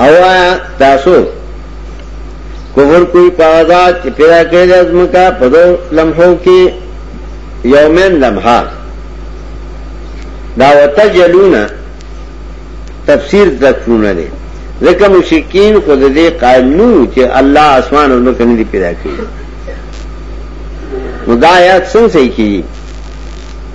اوایا تاسو کفر کوئی پاغذات چی پیدا کرد از مکا پدو لمحو کی یومین لمحا دا وتجلون تفسیر تکفرون دے ذکر مشکین خود دے قائل نو چی اللہ اسمان او مکا ندی پیدا کرد نو دا آیات سن صحیح کی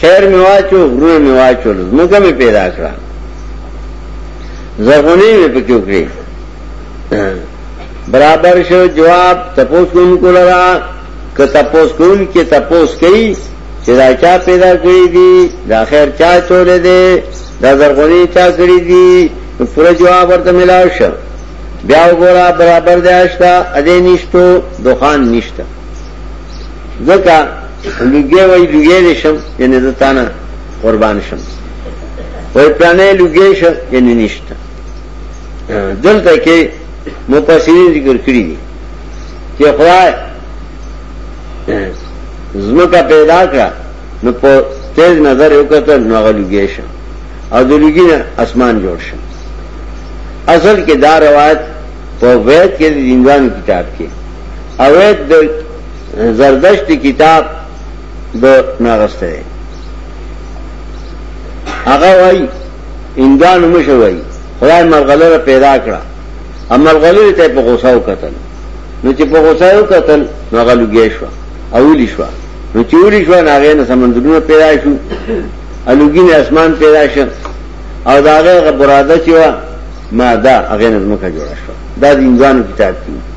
خیر می واچو غرونه می واچو زمکه می پیدا کړه زرغونه می پکې وکړي برابر شو جواب تپوس کوم کولرا که تپوس کوم کې تپوس کوي چې دا چا پیدا کړی دي دا خیر چا چولې دي دا زرغونی چا کړی دي پوره جواب ورته ملاو شو بیا وګوره برابر دی آشتا اده نشتو دخان نشته ځکه لوګي وای لوګي دې شم یعنی زتانه قربان شم وای پلانې لوګي شم یعنی نشته دلته کې مفسرین ذکر کړی دي چې خدای زمکا پیدا کړه نو په تیز نظر یو کتل نو هغه لوګي شم او د لوګي نه اسمان جوړ شم اصل کې دا روایت په وید کې د دیندوان کتاب کې اوید د زردشت کتاب د ناغسته دی هغه وای اندان مشو وای خدای مرغلره پیدا کړه عمل غلره ته په غوسه وکتل نو چې په غوسه وکتل نو هغه لګی شو او ولي شو نو چې ولي شو هغه نه سمندرونه پیدا شو الوګین اسمان پیدا شو او دا هغه براده چې وا ماده هغه نه مکه جوړه شو دا د انسان کتاب کې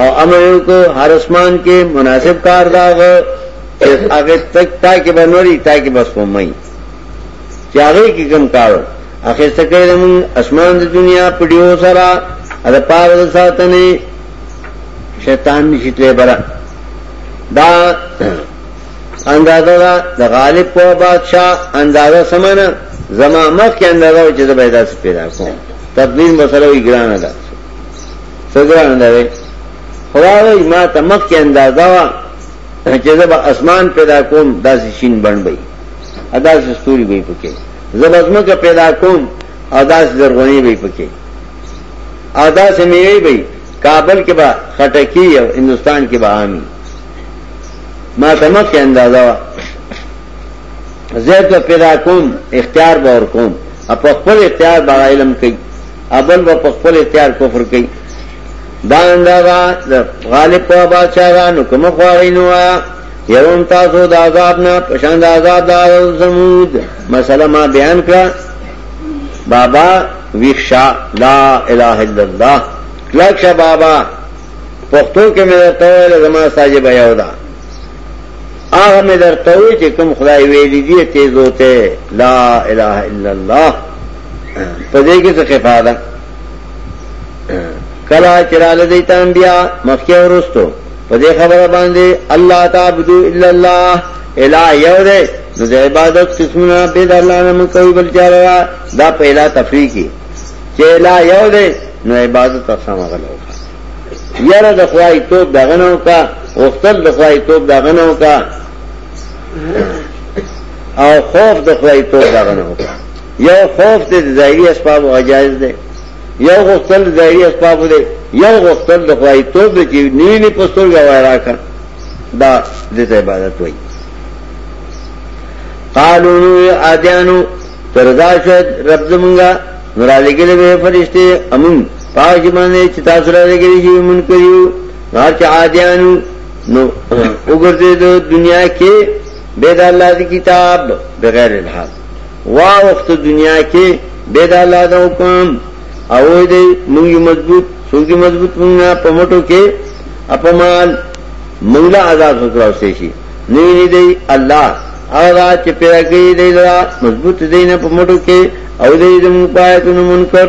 او امر یو کو هر اسمان کې مناسب کار داغ هغه تک تا کې بنوري تا کې بس ومای چې هغه کې کم کارو اخر څه کوي زمون اسمان د دنیا په دیو سره دا پاره د ساتنې شیطان نشیتلې برا دا اندازه دا د غالب په بادشاہ اندازه سمانه زما مخ کې اندازه چې زبیدات پیدا کوم تقدیر مسله وی ګرانه ده څه ګران دی خدا وایي ما ته مخکې اندازه وه چې زه به اسمان پیدا کوم داسې شین بڼ به وي داسې ستوري به وي پکې زه به ځمکه پیدا کوم او داسې زرغونې به وي پکې او داسې میوې به وي کابل کې به خټکی او هندوستان کې به عامي ما ته مخکې اندازه وه زه به پیدا کوم اختیار به ور کوم په خپل اختیار به علم کوي ابل با په خپل اختیار کفر کوي دا اندازا غالب په بادشاہ را نو کوم خواري نو يرون تاسو د عذاب نه پشان د عذاب د زمود مسله ما بیان کړه بابا ویښا لا اله الا الله لکه بابا پښتو کې مې ته ویل زما ساجي بیا ودا هغه مې درته وې چې کوم خدای ویلې دی تیز ہوتے لا اله الا الله په دې کې څه کفاده کلا چراله دې تام بیا مخکې ورستو په دې خبره باندې الله تعبدو الا الله الا یو دې نو د عبادت قسمونه به د الله نه کوي بل چاره دا په الا تفریقي چې الا یو دې نو عبادت اصحاب غلو یاره د خوای توپ دا غنو کا وختل د خوای توپ دا غنو کا او خوف د خوای توپ دا غنو کا یو خوف ته د ظاهري اسباب غجایز ده یو غختل د ظاهري اسباب ده یو غختل د خوای توپ د چې نیلی پستول غوا راکا دا د عبادت وای قالو ادیانو تردا شد رب زمونږه نورالګلې فرشته امون پاک باندې چې تاسو را لګري یو مون کړیو هر چې عادیانو نو وګرځي د دنیا کې بے د الله دی کتاب بغیر الحق وا وخت دنیا کې بے د الله د حکم او دې موږ مضبوط څوګي مضبوط موږ په موټو کې اپمال مولا آزاد وکړاو شي نه نه دی الله هغه چې پیدا کړی دی مضبوط دی نه په موټو کې او دې د مو پاتونو منکر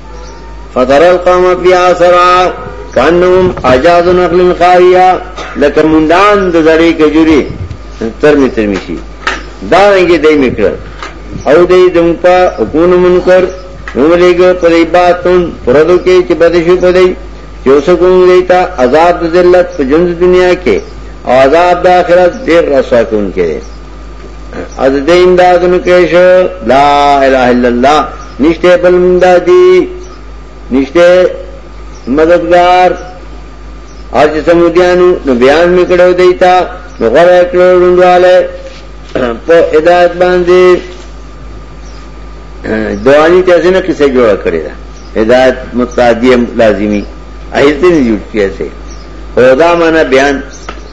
فتر القوم فيها سرعا کانهم اجاز نخل خاویه لکه مندان د زړې کجوري ترمي ترمي شي دا رنګه دای میکړ او دې دم په حکومت منکر نو لګ په دې باتون پردو کې چې بد شي په دې چې اوس کوم دې ته عذاب ذلت په ژوند دنیا کې او عذاب د آخرت ډیر رسوا کوونکی دی از دې امداد نو کې شو لا اله الا الله نشته بل امدادي نشته مددگار او چې سمودیانو نو بیان میکړو دیتا نو غره کړو روندواله په هدایت باندې دوانی ته څنګه کیسه جوړه کړی دا هدایت متعدی لازمی ایته نه جوړ کیسه او دا معنا بیان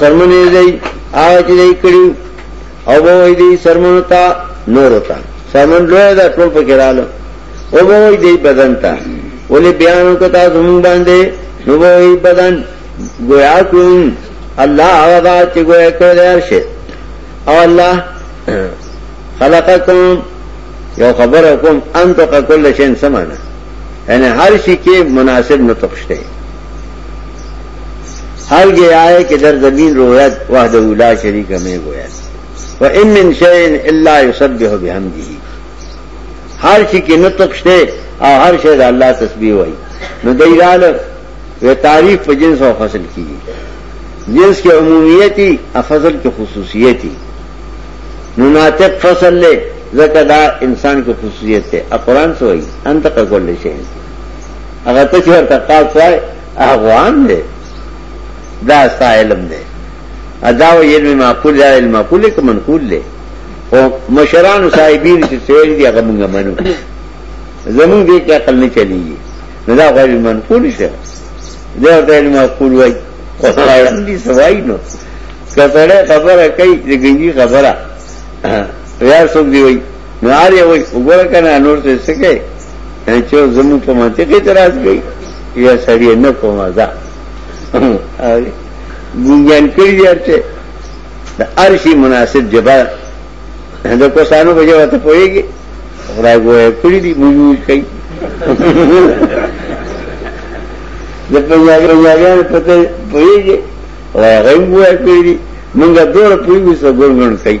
سرمنې دی هغه چې دی کړیو او به وای دی سرمنو ته نور ته سرمن لوی دا ټول پکې رااله او به وای دی بدن ته ولې بیان وکتا زمون باندې نو وای بدن گویا کوم الله هغه چې گویا کوي درشه او الله خلقکم یو خبر کوم انت کل شین سمانه یعنی هر شي کې مناسب نطق شته هر گیا ہے کہ در زمین رویت وحدہ لا شریک میں گویت و ان من شئین الا یسبح بحمدہ هر شي کې نطق شته او هر شي د الله تسبیح وایي نو دای رااله و تعریف په جنس او فصل کیږي جنس کې عمومیتي او فصل کې خصوصیتي نو ناطق فصل له زکه دا انسان کې خصوصیت ده قرآن سوئی انت قول شي هغه ته چې ورته قاف وای افغان دی دا ستا علم دی ادا و علم معقول دی علم معقول دی که منقول دی او مشران صاحبین چې سویل دی هغه موږ منو زمون دې کې عقل نه چلیږي نه دا غیر منقول شه دا ورته علم معقول وای او علم دي سوای نو کله خبره کوي د ګنجي خبره یا څوک دی وای نو هر یو وګوره کنه نور ته څه کوي چې زمو په منطق اعتراض کوي یا سړی نه په مزه ګونګیان کړی دی چې د ارشي مناسب جبا د کوسانو په جواب ته پويږي خدای ګویا کړی دی موږ کوي د پنځاګانو په ته پويږي وای غوښه کړی دی موږ دوه پويږو څو ګونګن کوي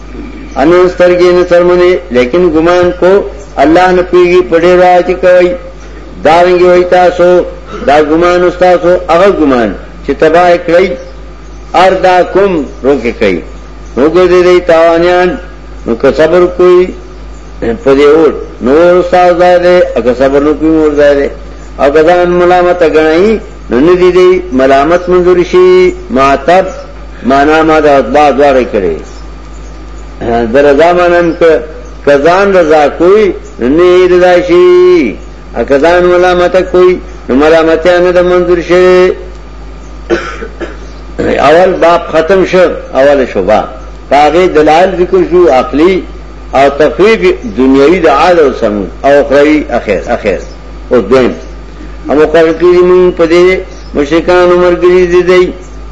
انو سترګې نه څرمنې لیکن ګمان کو الله نه پیږي په ډیر راځ کوي دا رنګي وای تاسو دا ګمان استادو هغه ګمان چې تباہ کړی اردا کوم روکه کوي وګور دې دی تاوانيان نو که صبر کوي په دې اور نو استاد ځای دې اګه صبر نو کوي اور ځای دې او ګدان ملامت غنئ نو ندی دی ملامت منظور شي معتب معنا ما د اتباع دواړه کړي درزا مانم ک کزان رضا کوئی نه رضا شي ا کزان ملامت کوئی نو ملامت نه د منظور شي اول باب ختم شو اول شوبا پاغه دلال ذکر شو عقلی او تفریق دنیوی د عاد او سمود او اخروی اخر اخر او دویم امو کړی موږ په دې مشرکان عمر ګری دي دی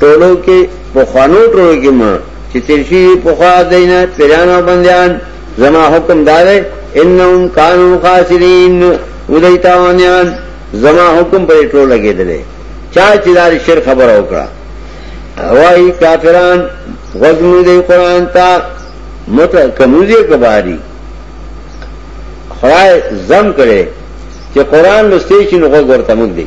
ټولو کې په خوانو ټولو کې ما چې تیر شي په خوا دینه پیران او بندیان زما حکم دار انهم کانوا خاسرین ودای تاوانیان زما حکم پر ټولو لګیدلې چا چې دار شر خبر وکړه وای کافران غوږ دی قران ته مت کموزی کباری خدای زم کړي چې قران لسته شي نو غوږ ورته مګ دی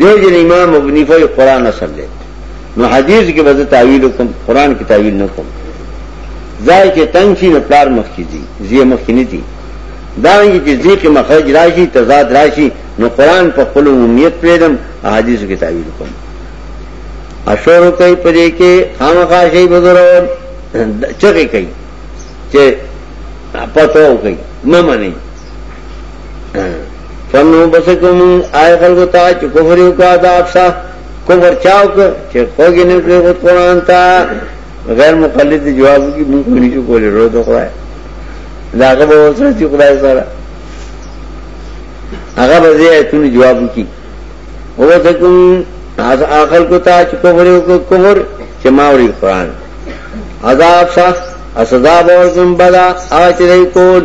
دې جن امام ابو حنیفه قرآن اصل دی نو حدیث کې به تعویل کوم قرآن کې تعویل نه کوم ځای کې تنگ شي نه پلار مخ کې دي زی مخ کې نه دي دا یې چې ذکر مخرج راشي تضاد راشي نو قرآن په خپل عمومیت پرېدم احادیث کې تعویل کوم اشور کوي پرې کې خامخا شي بزرور چغې کوي چې پتو کوي ممنه فنو بس کوم آئے خلق تا چ کفر یو کا دا افسا کفر چاو ک چ خوګی نه کړو په قران تا غیر مقلد جواب کی مونږ کو نه کولې رو د خدای داغه به وسره چې خدای سره هغه به زه ته جواب کی او ته کوم از اخر کو تا چ کفر یو کو کفر چې ماوري قران عذاب سخت اسدا بورزم بلا آچ رہی کول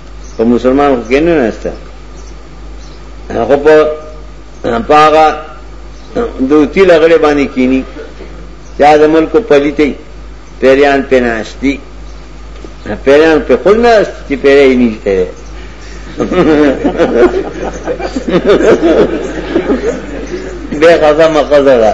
په مسلمان خو کې نه نهسته خو په په هغه دوتی لغړې باندې کینی چا د ملک پلیتې پیریان په ناشتي پیریان په خود نه چې پیری یې نشته بے خزا مقضا دا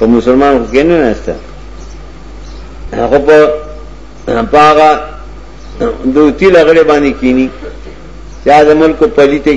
په مسلمان خو کې نه نشته هغه په پاغه دوتی لغړې باندې کینی چا د ملک پلیتې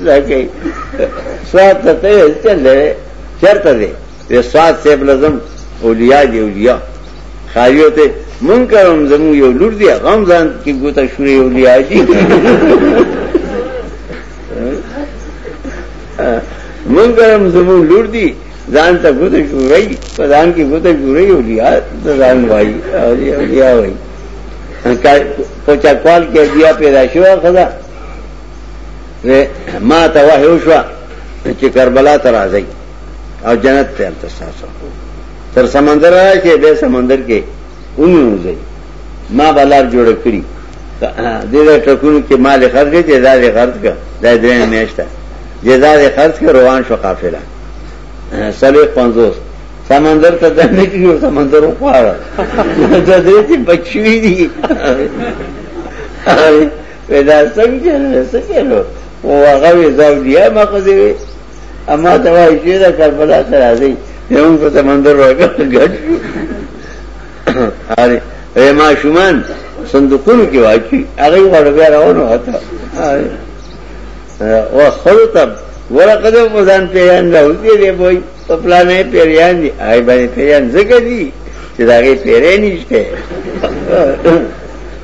لکه سواد ته ته چل دی چرته دی وی سواد سیب لازم اولیاء دی اولیاء خایو ته مونږ کوم زمو یو لور دی غم ځان کې ګوته شوري اولیاء دی مونږ کوم زمو لور دی ځان ته ګوته شوري په ځان کې ګوته شوري اولیاء ځان وای اولیاء وای پوچا کال کې بیا پیدا شو خدا ما ته وحی وشو چې کربلا ته راځي او جنت ته تاسو کو تر سمندر راځي به سمندر کې اونځي ما بلار جوړ کړی دې دا ټکونو کې مال خرج کې جزا دې خرج کړ دا درې میاشته جزا دې خرج کړ روان شو قافله سلو 50 سمندر ته د نه کیو سمندر وخواره دا دې چې بچوي دي ودا څنګه چلو څه چلو هغه وی زاودیا ما قضې وی اما ته وای چې دا کربلا ته راځي یو په سمندر ورګه ګډ اره اے ما شومان صندوقونو کې واچي هغه وړ بیا راونو هتا او خپل ته ورقه ده په ځان پیان راوځي دی وای په پلانې پیریان دی آی باندې پیریان زګدي چې داګه پیرې نشته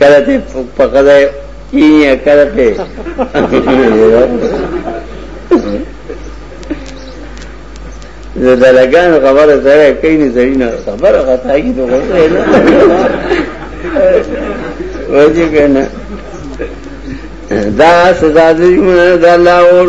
کله ته په قضا کینی کله ته زه د لګان خبره سره کینی سړی نه خبره غتا کی ته غوښته نه وځي کنه دا سزا دې مونږ د الله اور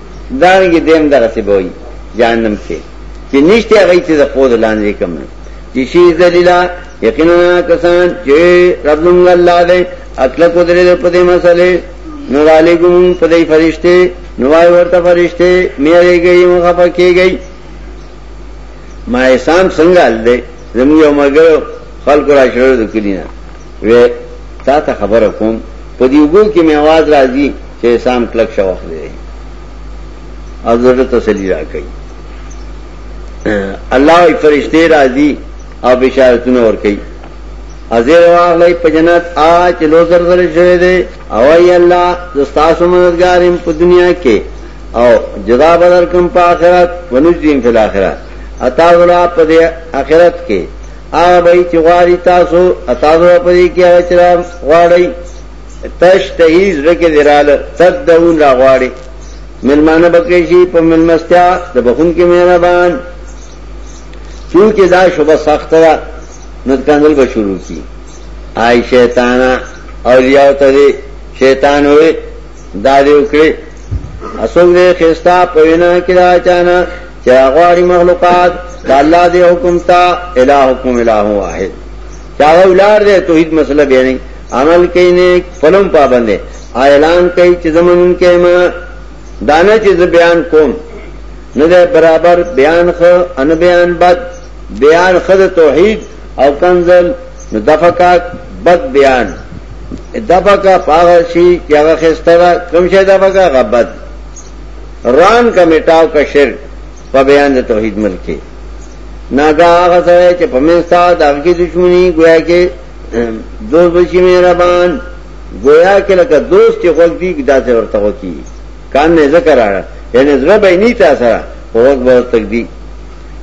دارنګه دیم دغه څه بوي جهنم کې چې نشته هغه چې د پود لاندې کوم چې شي ذلیلا یقینا کسان چې رب لنګ الله دې اکل کو درې په دې مسئله نو علیکم په دې فرشته نو واي ورته فرشته مېږي گئی مخه کې گئی ما احسان څنګه ال دې زموږ یو مګر خلق را شروع کړی نه وې تا ته خبره کوم په دې وګو کې مې आवाज راځي چې سام کلک شو وخت دی او زړه تسلی راکړي الله ای فرشته راځي او بشارتونه ور کوي ازیر واغلی په جنت آ چې لو زر زر شوی دی او ای الله زستاسو مددګارم په دنیا کې او جزا بدر کوم په آخرت ونجدیم فی الاخره اتا غلا په دې آخرت کې هغه به چې غواړي تاسو تاسو په دې کې هغه چې غواړي تشتهي زړه کې دراله تدعون را غواړي ملمانه بکې شي په ملمستیا د بخون کې مهربان چونکه دا شوبه سخت ده نو کندل به شروع کی آی شیطان اولیاء ته شیطان وې دا دې وکړي اسوګ دې خستا پوینا کړه چانه چې راغواړي مخلوقات د الله دی حکم تا الہکم الہ واحد چا ولار دی توحید مسله به نه عمل کوي نه فلم پابند اعلان کوي چې زمون کې ما دانه چې بیان کوم نه ده برابر بیان خو ان بیان بد بیان خد توحید او کنزل نو دفقات بد بیان دفقا فاغشی چې هغه خسته کم شي دفقا غبد ران کا میٹاو کا شرک په بیان د توحید ملکه ناګه هغه سره چې په منستا د هغه دښمنی گویا کې دوست بشي مهربان گویا کې لکه دوست یو وخت دی دا څه ورته وکی کان نه ذکر راړه یعنی زړه به نه تا سره وخت به تک دی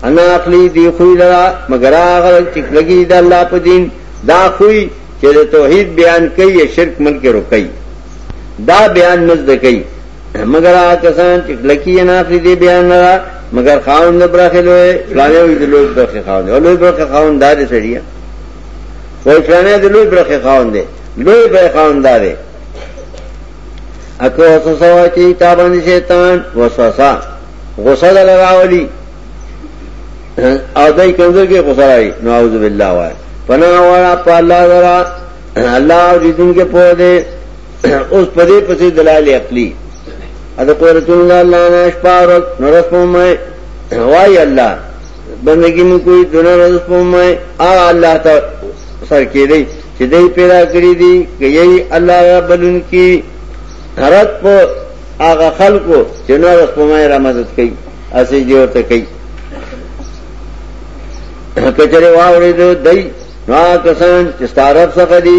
انا اخلی دی خو لرا مگر هغه چې لګی د الله په دین دا خوې چې توحید بیان کوي شرک ملک روکي دا بیان نزد کوي مگر هغه کسان چې کلکی یې ناخلي دې بیان نه را مګر خاوند برخه لوی فلانه وي د لوی برخه خاوند او لوی برخه خاوند دار سړیا وای فلانه د لوی برخه خاوند دی لوی برخه خاوند دار دی اکو وسوسه وای چې تابان شیطان وسوسه غصه لراولي او دای کنځل کې غصه راي نو اعوذ بالله وای پناه والا په الله ذرا الله دې دې په دې اوس په دې پسې دلایل عقلی اته قدرت الله الله ناش پارت نرس پومای وای الله بندگی مو کوئی دونه رس پومای ا الله ته سر کې دی چې دې پیدا کړی دی کوي الله ربن کی حرت په هغه خلکو چې نرس پومای را مدد کوي اسی دی ورته کوي کچره واورې دای نو کسان چې ستارب څخه دي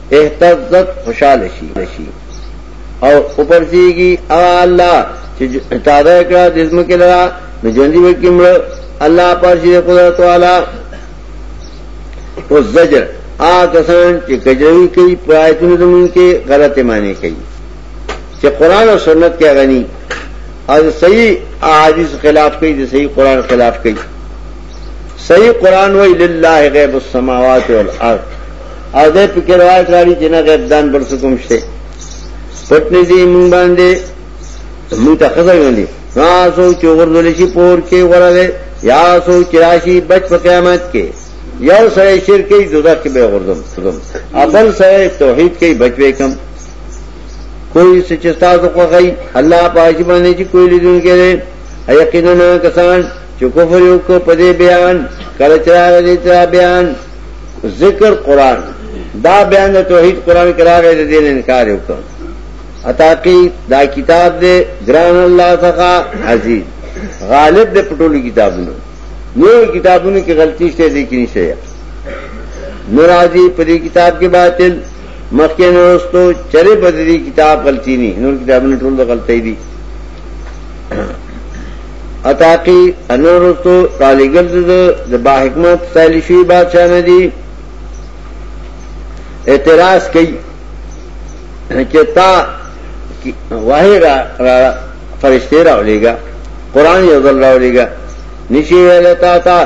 اهتزت خوشاله شي شي او اوپرځيږي الله چې تعالی کړه د زمکه لرا د ژوندۍ وکیمړ الله پرځي قدرت والا او زجر آ کسان چې کجوي کوي پرایتونه زمون کې غلط معنی کوي چې قران او سنت کې غني او صحیح احادیث خلاف کوي د صحیح قران خلاف کوي صحیح قران وای لله غیب السماوات والارض او دې په کې روایت راځي چې نه غیب دان بل څه کوم شته پټنې دې مونږ باندې مونږ ته خزر غندي ها سو چې ورغول شي پور کې ورغه یا سو چې راشي بچ په قیامت کې یو سره شرک کې جدا کې به غردم خدم ابل سره توحید کې بچ به کم کوئی سچتا تو کوي الله پاک باندې چې کوئی لیدون کې یقینا کسان چې کفر یو کو په دې بیان کله چې راغلی دا بیان ذکر قران دا بیان د توحید قران کې راغی د دین انکار یو کو عطا کی دا کتاب دې ګران الله څخه عزیز غالب دې پټولو کتابونو نو کتابونو کې غلطی شته دې کې نشته ناراضي په دې کتاب کې باطل مخکې نوستو چرې بدري کتاب غلطی نه نور کتابونه ټول غلطی دي عطاقی انورستو تالیګل دده د با حکمت ستایل شوی بادشاہ نه دی اعتراض کوي چې تا واه را را فرشته راولېګا قران یو ځل راولېګا نشي ویل تا تا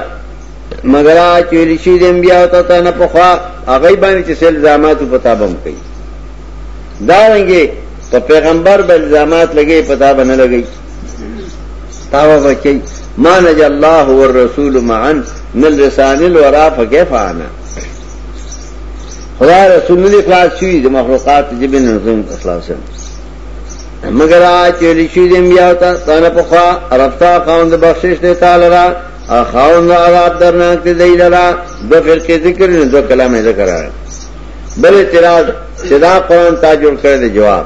مگر چې لشي د انبیا او تا نه پخوا هغه باندې چې سل زامات په تابم کوي دا رنګه په پیغمبر بل زامات لګي پتا باندې لګي تاوه بچی ما نج الله والرسول معا من لسان الورا فكيف انا خدا رسول نه اخلاص شي د مخلوقات جبه نه زم اخلاص مگر آج چلی شي د انبیاء ته تنه په خوا رفتا خوند بخشش ته تعالی را خوند عذاب درناک دی دی لرا دو فرقه ذکر نه دو کلام ذکر بل اعتراض صدا قرآن تا جوړ کړی جواب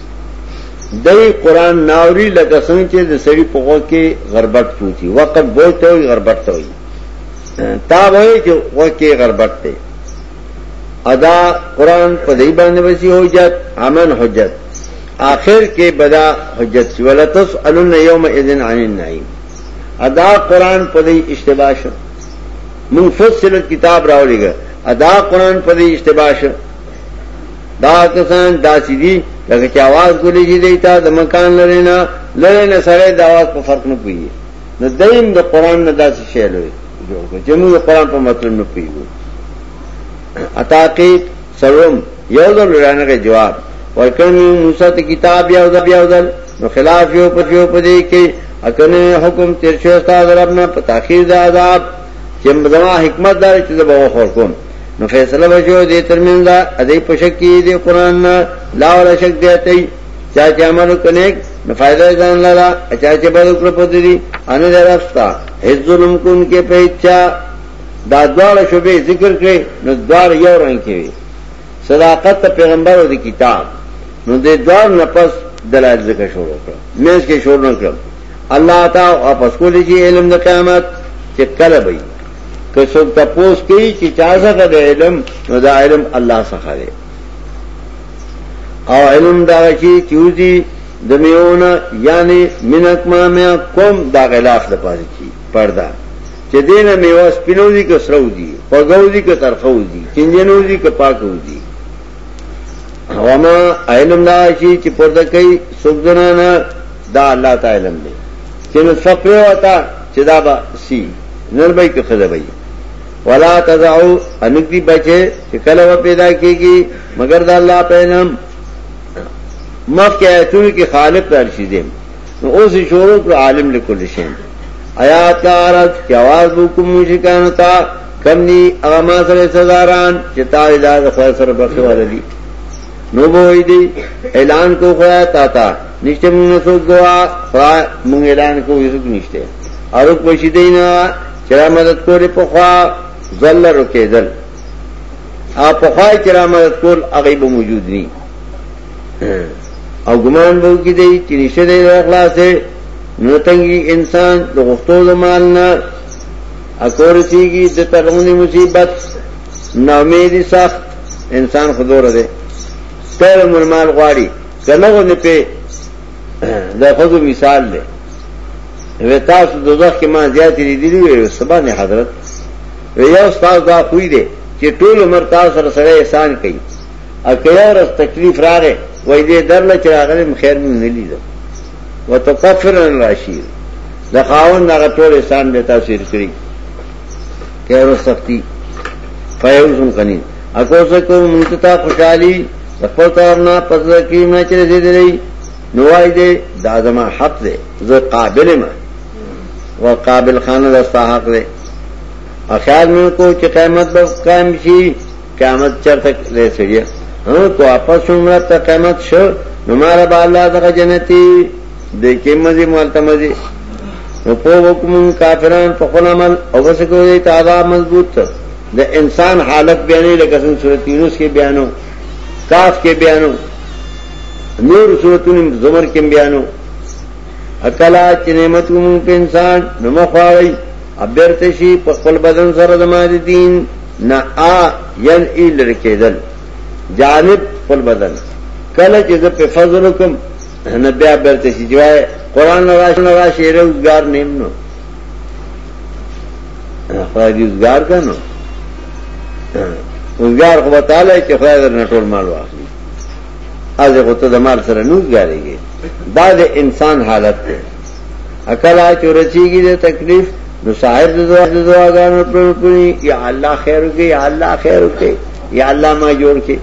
دای قران ناوري لکه څنګه چې د سړي په غوږ کې غربت پوتي وخت بوج ته وي غربت ته وي تا وایي چې غوږ کې غربت ته ادا قران په دې باندې وسی حجت امن حجت آخر کې بدا حجت سی ولا تسالون یوم اذن عن النعیم ادا قران په دې اشتباه شو مفصل کتاب راولېګا ادا قران په دې اشتباه شو دا کسان دا سیدی لکه چې आवाज کولی شي دیتا د مکان لري نه لري نه سره د आवाज په فرق نه پوي نو دیم د قران نه داسې شی لوي جوړ کړ چې موږ قران په مطلب نه پیږو اتاقیت سلام یو ځل رانه جواب ورکړم موسی ته کتاب یو ځل یو ځل نو خلاف یو په یو په دې کې اکنه حکم تیر شو استاد رب نه په تاخير د عذاب چې مدما حکمت دار چې زبا وخور کوم نو فیصله بشو دې ترمن دا ادې پشکی دې قران نه لا ولا شک دی ته چا چې عمل کنيک نو فائدہ ځان لرا چا چې بل کړ پد دي ان دې راستا هیڅ ظلم کون کې پېچا دا دواړه شوبې ذکر کړې نو دوار یو رنگ کې وي صداقت پیغمبر او دې کتاب نو دې دوار نه پس دلایل ذکر شروع کړ مېز کې شروع کړ الله تعالی واپس کولې چې علم د قیامت چې کله به که څوک تپوس کوي چې چا څخه د علم نو دا علم الله څخه دی او علم دا شي چې وځي د میونه یعنی منک ما میا کوم دا غلاف د پاره کی پردا چې دینه میوه سپینو دي که سرو دي خوګو دي که ترخو دي چنجنو دي که پاکو دي وما علم دا شي چې پرده کوي سوګدنانه دا الله تعالی علم دی چې نو څه پریوتا چې دا به سی نر به کې خزه به ولا تزعو انګ دی بچي چې کله و پیدا کیږي مگر د الله په نام مخکې ایتونه کې خالق تر شي دي نو اوس شروع کړ عالم لکل شي آیات کا عرض کی آواز بکم مشکان تا کم نی اغما سر سزاران چې تا اجازه خو سره بخښه ولدي نو وای دی اعلان کو خو تا تا نشته موږ نه څوک ګوا خوا موږ اعلان کوو یوک نشته اروک بشی دینا چرا مدد کولی په خوا ځل رکیدل ا په خوا چرا مدد کول هغه به موجود ني او ګمان به کی دی چې نشته دی اخلاصه نو تنګي انسان د غفتو زمان نه اکور سیږي د ترمونی مصیبت نامیدی سخت انسان خدور دی تر مرمال غواړي کنه غونې په د خزو مثال دی وی تاسو دوزخ کې ما زیاتې لیدلی وی سبحان حضرت وی یو استاد دا خوې دی چې ټول عمر تاسو سره سره احسان کوي او که یو ورځ تکلیف راغی وای دې درله چې راغلم خیر مونږ نه لیدو وتکفر الراشیر د خاون هغه ټول احسان به تاسو یې کړی کیرو سختی فیوزم کنین اکو سکو منتتا خوشحالی خپل طرف نه پزړه کې مې چې دې دې نو وای دې دا زما حق دې زه قابل ما و قابل خانه دا ستا حق دې اخیال مې کو چې قیامت به قائم شي قیامت چرته لې سړي هو کو واپس شومره ته قیامت شو نو مار به الله دغه جنتی دې کې مزي مالته مزي نو په وکم کافرانو په خپل عمل او وسکوي تعالی مضبوط د انسان حالت بیانې لکه څنګه سورۃ یونس کې بیانو کاف کې بیانو نور سورتونو زمر کې بیانو اکلا چې نعمت کوم په انسان نو مخاوي ابرته شي په خپل بدن سره د مال دین نه ا ین ال رکیدل جانب خپل بدن کله چې زه په فضل کوم نه بیا برته شي جوای قران راشن راشي روزګار نیم نو خدای دې وزګار کنو وزګار خو تعالی چې خدای در نټول مال واخلي از خو ته د مال سره نوز غاريږي دا د انسان حالت دی عقل آ چورچیږي د تکلیف نو صاحب د دعا د دعاګانو پر پوری یا الله خیر وکي یا الله خیر وکي یا الله ما جوړ کړي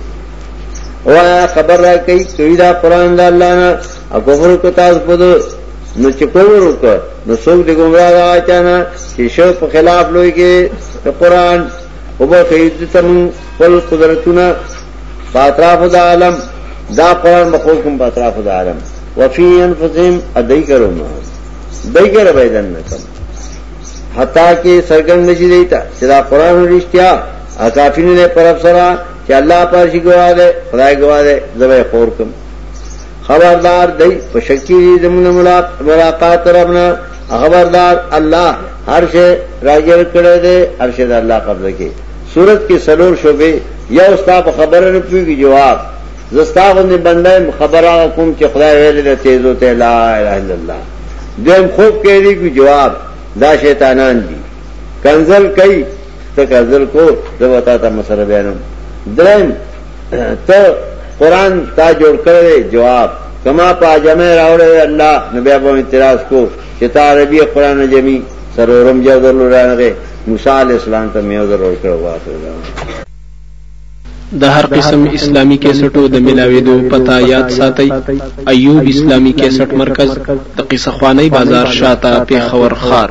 او خبر را کوي کوي دا قران د الله نه او کفر کو تاسو په نو چې کور وکړ نو څوک د ګمراه دا چانه چې شو په خلاف لوی کې قرآن او به خید تم خپل قدرتونه پاتراف د عالم دا قرآن مخوز کوم پاتراف د عالم وفي انفسهم ادای کرو ما دای کرو بيدن نه کوم حتا کې سرګن نشي دیتا چې دا قرآن رښتیا اکافینه پر افسرا چې الله پر شي ګواله خدای ګواله زوی خور کوم خبردار دی په شکی دی زمونه ملاقات ربنا خبردار الله هر شی راګر کړی دی هر شی د الله قبضه کې صورت کې سلور شوبې یا استا په خبره نه پیږي جواب زستا غوندې بنده خبره کوم چې خدای ویل دی تیزو ته لا اله الا الله دیم خوب کې دی کو جواب دا شیطانان دي کنزل کوي ته کنزل کو زه وتا ته مسله بیانوم درم ته قران تا جوړ کړی جواب کما په جمع راوړی الله نبی په اعتراض کو چې تا عربي قران جمعي سرورم جو درلو راغې موسی عليه السلام ته میو ضرور کړو واسه د هر قسم اسلامی کیسټو د ملاویدو پتا یاد ساتي ایوب اسلامی کیسټ مرکز د قصه خوانی بازار شاته پیښور خار